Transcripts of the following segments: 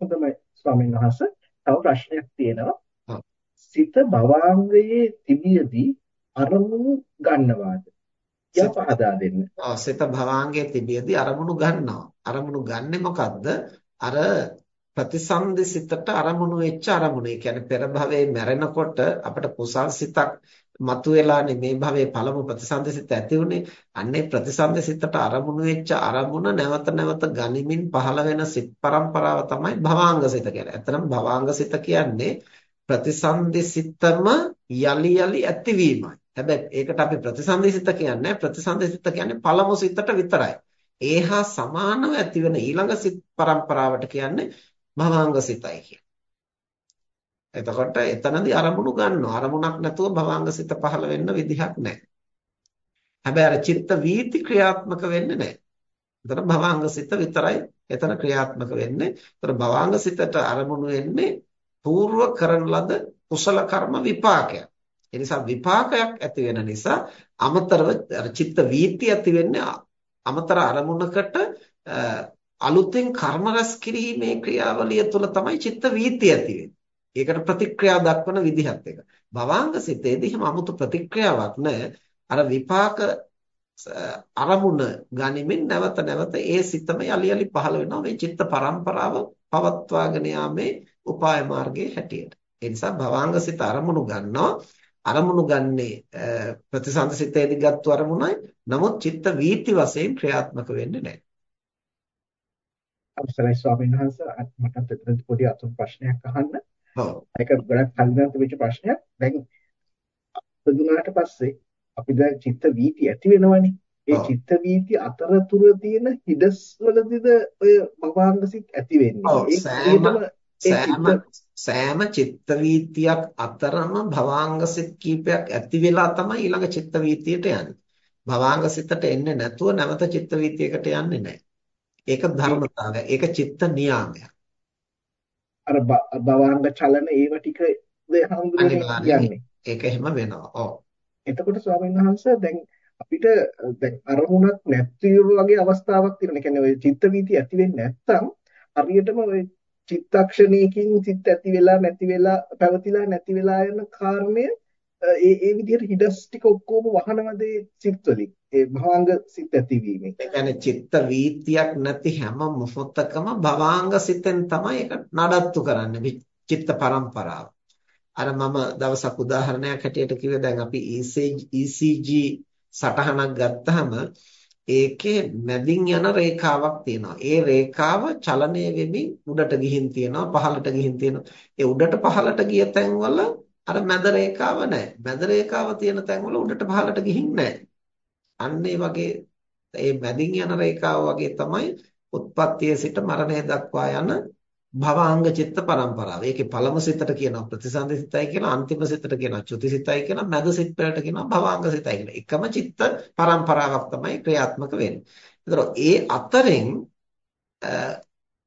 හොඳයි ස්වාමීන් වහන්සේ. තව ප්‍රශ්නයක් තියෙනවා. සිත භවාංගයේ තිබියදී අරමුණු ගන්නවාද? යා පහදා දෙන්න. ඔව් සිත භවාංගයේ තිබියදී අරමුණු ගන්නවා. අරමුණු ගන්නෙ මොකද්ද? අර ප්‍රතිසන්දි සිතට අරමුණු වෙච්ච අරමුණ. ඒ කියන්නේ පෙර භවයේ මැරෙනකොට අපිට කුසල් සිතක් මතුවෙලානේ මේ භවයේ පළමු ප්‍රතිසන්දිසිත ඇති උනේ. අන්නේ ප්‍රතිසන්දිසිතට අරමුණු වෙච්ච අරමුණ නැවත නැවත ගනිමින් පහළ වෙන සිත් පරම්පරාව තමයි භවාංගසිත කියන්නේ. ඇත්තටම භවාංගසිත කියන්නේ ප්‍රතිසන්දිසිතම යලි යලි ඇතිවීමයි. හැබැයි ඒකට අපි ප්‍රතිසන්දිසිත කියන්නේ ප්‍රතිසන්දිසිත කියන්නේ පළමු සිතට විතරයි. ඒහා සමානව ඇතිවෙන ඊළඟ සිත් පරම්පරාවට කියන්නේ භවාංගසිතයි කියන්නේ. එතකොට එතනදී අරමුණු ගන්නවා. අරමුණක් නැතුව භවංගසිත පහළ වෙන්න විදිහක් නැහැ. හැබැයි අර චිත්ත වීති ක්‍රියාත්මක වෙන්නේ නැහැ. එතන භවංගසිත විතරයි එතන ක්‍රියාත්මක වෙන්නේ. එතන භවංගසිතට අරමුණු වෙන්නේ పూర్ව කරන ලද කුසල කර්ම විපාකයක්. ඒ නිසා විපාකයක් ඇති වෙන නිසා අමතරව චිත්ත වීති ඇති වෙන්නේ අමතර අරමුණකට අලුතෙන් කර්ම රැස් කිරීමේ ක්‍රියාවලිය තුළ තමයි චිත්ත වීති ඇති වෙන්නේ. ඒකට ප්‍රතික්‍රියා දක්වන විදිහත් එක. භවාංග සිතේදී එහෙම 아무තු ප්‍රතික්‍රියාවක් නැහැ. අර විපාක අරමුණ ගනිමින් නැවත නැවත ඒ සිතම යලි යලි පහළ වෙනවා මේ චිත්ත පරම්පරාව පවත්වාගෙන යාමේ උපාය මාර්ගයේ හැටියට. ඒ නිසා භවාංග සිත අරමුණු ගන්නවා. අරමුණු ගන්නේ ප්‍රතිසන්ද සිතේදී ගත්තු අරමුණයි. නමුත් චිත්ත වීති වශයෙන් ක්‍රියාත්මක වෙන්නේ නැහැ. අවසරයි ස්වාමීන් වහන්සේ මටත් එතන පොඩි අතුරු ප්‍රශ්නයක් අහන්න. ඒක ගොඩක් කලින් තිබිච්ච ප්‍රශ්නයක්. දැන් අපදුනාට පස්සේ අපි දැන් චිත්ත වීති ඇති වෙනවනේ. ඒ චිත්ත වීති අතරතුර තියෙන හිඩස් වලදීද ඔය භවාංගසිත ඇති වෙන්නේ. සෑම සෑම චිත්ත වීතියක් අතරම භවාංගසිත කීපයක් ඇති වෙලා තමයි ඊළඟ චිත්ත වීතියට යන්නේ. භවාංගසිතට එන්නේ නැතුව නැවත චිත්ත වීතියකට යන්නේ නැහැ. ඒක ධර්මතාවය. ඒක චිත්ත නියාමයක්. අර භවාංග චලන ඒව ටික හඳුනන්නේ ඒක එහෙම වෙනවා. ඔව්. එතකොට ස්වාමීන් වහන්සේ දැන් අපිට දැන් අරමුණක් නැති වගේ අවස්ථාවක් තියෙනවා. කියන්නේ ඔය චිත්ත වීති ඇති වෙන්නේ නැත්නම් හරියටම ඔය චිත්තක්ෂණයකින් චිත්ත ඇති වෙලා නැති වෙලා පැවතිලා නැති වෙලා යන කාරණය ඒ ඒ විදිහට හිඩස් ටික ඔක්කොම වහනවද සිත් වලින් ඒ භවාංග සිත් ඇතිවීමෙන් ඒ කියන්නේ චිත්ත වීතියක් නැති හැම මොහොතකම භවාංග සිතෙන් තමයි ඒක නඩත්තු කරන්නේ චිත්ත පරම්පරාව අර මම දවසක් උදාහරණයක් හැටියට කිව්වේ දැන් අපි ECG සටහනක් ගත්තාම ඒකේ මැදින් යන රේඛාවක් තියෙනවා. ඒ රේඛාව චලනය වෙමින් උඩට ගිහින් තියෙනවා, පහළට ගිහින් තියෙනවා. ඒ උඩට පහළට ගිය තැන්වල අර මැද රේඛාව නැහැ. මැද රේඛාව තියෙන තැන්වල උඩට පහළට ගිහින් නැහැ. අන්න ඒ වගේ ඒ මැදින් යන රේඛාව වගේ තමයි උත්පත්තියේ සිට මරණය දක්වා යන භවාංග චිත්ත පරම්පරාව. ඒකේ පළමු සිතට කියනවා ප්‍රතිසන්දි සිතයි කියලා, අන්තිම සිතට කියනවා චුති සිතයි කියලා, මැද සිත් වලට කියනවා භවාංග සිතයි කියලා. එකම චිත්ත පරම්පරාවක් තමයි ක්‍රියාත්මක වෙන්නේ. ඒතර ඒ අතරින්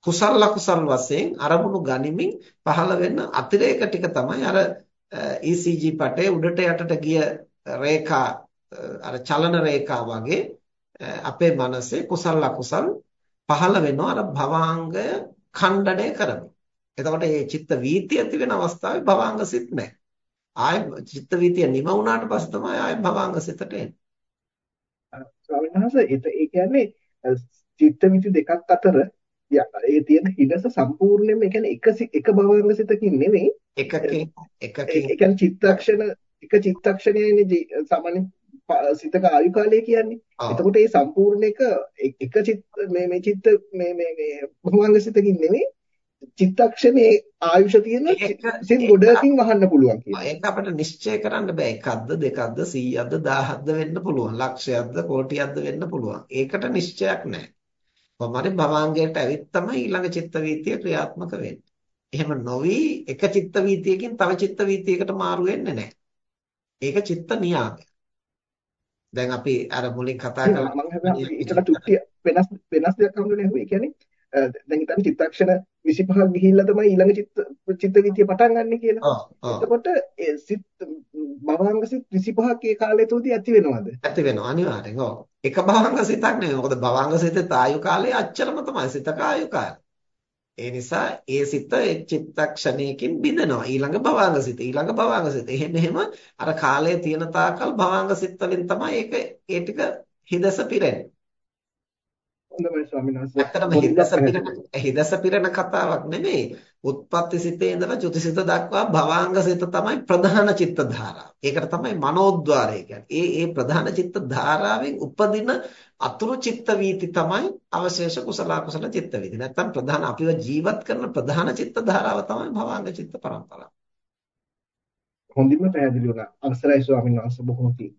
කුසල ලකුසල් වශයෙන් අරමුණු ගනිමින් පහළ වෙන අතිරේක ටික තමයි අර ECG පටේ උඩට යටට ගිය රේඛා අර චලන රේඛා වගේ අපේ මනසේ කුසල අකුසල් පහළ වෙනවා අර භවාංගය ඛණ්ඩණය කරමින්. එතකොට මේ චිත්ත වීතිය ඇති වෙන අවස්ථාවේ භවාංග සිත් නැහැ. ආය චිත්ත වීතිය නිම වුණාට පස්සේ තමයි ආය භවාංග සිතට එන්නේ. ස්වාමීන් වහන්සේ ඒ කියන්නේ චිත්ත වීති දෙකක් අතර ඒ තියෙන හිඩස සම්පූර්ණයෙන්ම ඒ කියන්නේ එක එක භවංග සිතකින් නෙමෙයි එකකින් එකකින් ඒ කියන්නේ චිත්තක්ෂණ එක චිත්තක්ෂණයනේ සාමාන්‍ය සිතක ආයු කාලය කියන්නේ. එතකොට මේ සම්පූර්ණ එක එක චිත්ත මේ මේ චිත්ත මේ මේ මේ භවංග සිතකින් නෙමෙයි චිත්තක්ෂණයේ ආයුෂ තියෙන සිත් ගොඩකින් වහන්න පුළුවන් කියනවා. ඒක අපිට නිශ්චය කරන්න බෑ. එකක්ද දෙකක්ද 100ක්ද 1000ක්ද වෙන්න පුළුවන්. ලක්ෂයක්ද කෝටියක්ද වෙන්න පුළුවන්. ඒකට නිශ්චයක් නැහැ. කොහොමරි භවංගයට ඇවිත් තමයි ඊළඟ චිත්ත වීතිය ක්‍රියාත්මක වෙන්නේ. එහෙම නොවි එක චිත්ත වීතියකින් තව චිත්ත වීතියකට මාරු වෙන්නේ නැහැ. ඒක චිත්ත නියාමය. දැන් අපි අර මුලින් කතා කළා මම හිතනවා ඊටට තුට්ටිය වෙනස් වෙනස් දෙයක් හම්බුනේ නැහැ. ඒ කියන්නේ දැන් හිතන්න චිත්තක්ෂණ 25ක් ගිහිල්ලා තමයි ඊළඟ චිත්ත චිත්ත වීතිය පටන් ගන්න කියලා. එතකොට ඒ සිත් භවංග සිත් 25ක් ඒ කාලය තුලදී ඇති වෙනවද? ඇති වෙනවා අනිවාර්යෙන්. ඔව්. එක භවංග සිතක් නෙවෙයි. මොකද භවංග සිතේ ආයු කාලය අච්චරම තමයි සිතක ආයු කාලය. ඒ නිසා ඒ සිත එක් චිත්තක්ෂණයකින් බිඳෙනවා. ඊළඟ භවංග සිත, ඊළඟ භවංග සිත. එහෙම එහෙම අර කාලයේ තියෙන තාකල් භවංග සිත් වලින් තමයි ඒක ඒ ටික හිදස පිරෙන්නේ. හොඳයි ස්වාමීන් වහන්සේ. ඇත්තටම හිදස පිරෙන හිදස පිරෙන කතාවක් නෙමෙයි. උත්පත්ති සිතේ ඉඳලා චුතිසිත දක්වා භවංග සිත තමයි ප්‍රධාන චිත්ත ධාරාව. ඒකට තමයි මනෝද්්වාරය කියන්නේ. ඒ ඒ ප්‍රධාන චිත්ත ධාරාවෙන් උපදින අතුරු චිත්ත වීති තමයි අවශේෂ කුසල කුසල චිත්ත වීති. නැත්තම් ප්‍රධාන අපිව ජීවත් කරන ප්‍රධාන චිත්ත ධාරාව තමයි භවංග චිත්ත පරම්පරාව. හොඳින්ම පැහැදිලි වුණා. අවසරයි ස්වාමීන් වහන්සේ බොහොම පිං.